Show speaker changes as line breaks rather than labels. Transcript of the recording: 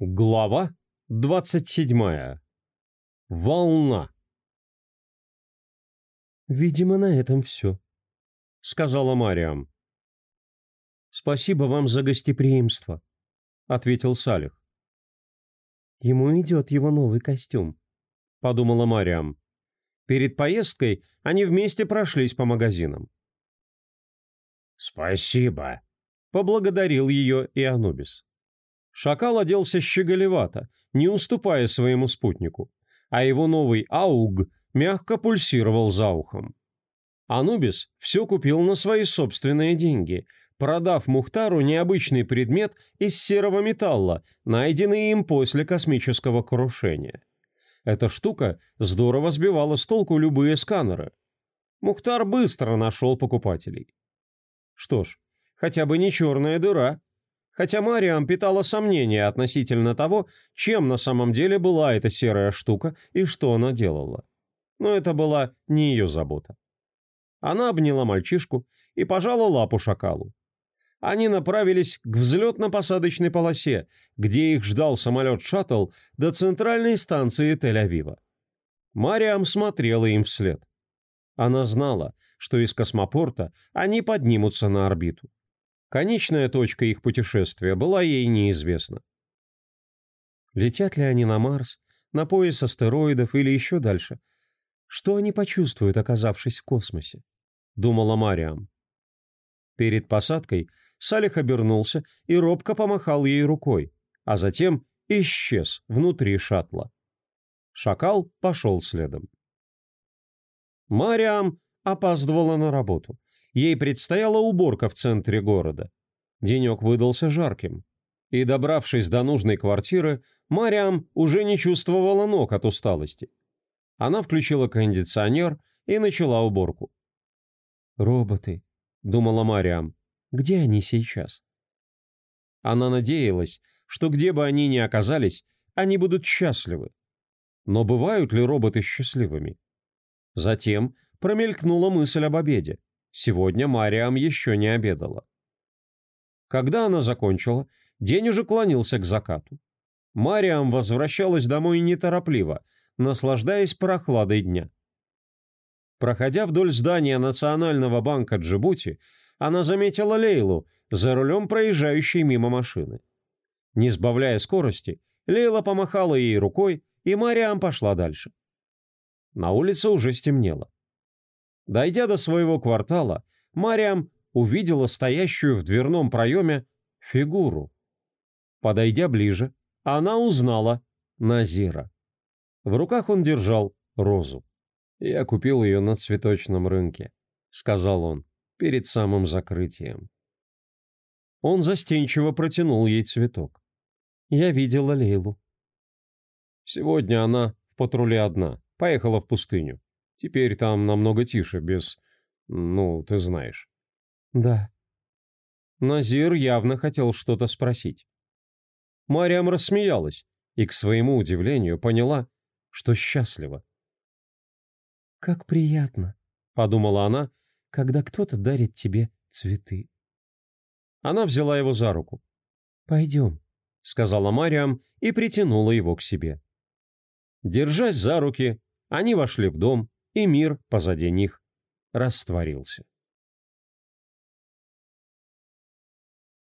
Глава 27. Волна.
«Видимо, на этом все», — сказала Мариам. «Спасибо вам за гостеприимство», — ответил Салих. «Ему идет его новый костюм», — подумала Мариам. Перед поездкой они вместе прошлись по магазинам.
«Спасибо», —
поблагодарил ее и Анубис. Шакал оделся щеголевато, не уступая своему спутнику, а его новый ауг мягко пульсировал за ухом. Анубис все купил на свои собственные деньги, продав Мухтару необычный предмет из серого металла, найденный им после космического крушения. Эта штука здорово сбивала с толку любые сканеры. Мухтар быстро нашел покупателей. Что ж, хотя бы не черная дыра, хотя Мариам питала сомнения относительно того, чем на самом деле была эта серая штука и что она делала. Но это была не ее забота. Она обняла мальчишку и пожала лапу шакалу. Они направились к взлетно-посадочной полосе, где их ждал самолет-шаттл до центральной станции Тель-Авива. Мариам смотрела им вслед. Она знала, что из космопорта они поднимутся на орбиту. Конечная точка их путешествия была ей неизвестна. Летят ли они на Марс, на пояс астероидов или еще дальше? Что они почувствуют, оказавшись в космосе? Думала Мариам. Перед посадкой Салих обернулся и робко помахал ей рукой, а затем исчез внутри шаттла. Шакал пошел следом. Мариам опаздывала на работу. Ей предстояла уборка в центре города. Денек выдался жарким. И, добравшись до нужной квартиры, Мариам уже не чувствовала ног от усталости. Она включила кондиционер и начала уборку. «Роботы», — думала Мариам, — «где они сейчас?» Она надеялась, что где бы они ни оказались, они будут счастливы. Но бывают ли роботы счастливыми? Затем промелькнула мысль об обеде. Сегодня Мариам еще не обедала. Когда она закончила, день уже клонился к закату. Мариам возвращалась домой неторопливо, наслаждаясь прохладой дня. Проходя вдоль здания Национального банка Джибути, она заметила Лейлу за рулем проезжающей мимо машины. Не сбавляя скорости, Лейла помахала ей рукой, и Мариам пошла дальше. На улице уже стемнело. Дойдя до своего квартала, Мариам увидела стоящую в дверном проеме фигуру. Подойдя ближе, она узнала Назира. В руках он держал розу. «Я купил ее на цветочном рынке», — сказал он, перед самым закрытием. Он застенчиво протянул ей цветок. «Я видела Лейлу». Сегодня она в патруле одна, поехала в пустыню. Теперь там намного тише, без... Ну, ты знаешь. Да. Назир явно хотел что-то спросить. Мариам рассмеялась и, к своему удивлению, поняла, что счастлива. «Как приятно», — подумала она, — «когда кто-то дарит тебе цветы». Она взяла его за руку. «Пойдем», — сказала Мариам и притянула его к себе. Держась за руки, они вошли в дом, и мир позади них растворился.